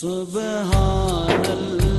سبحان اللہ۔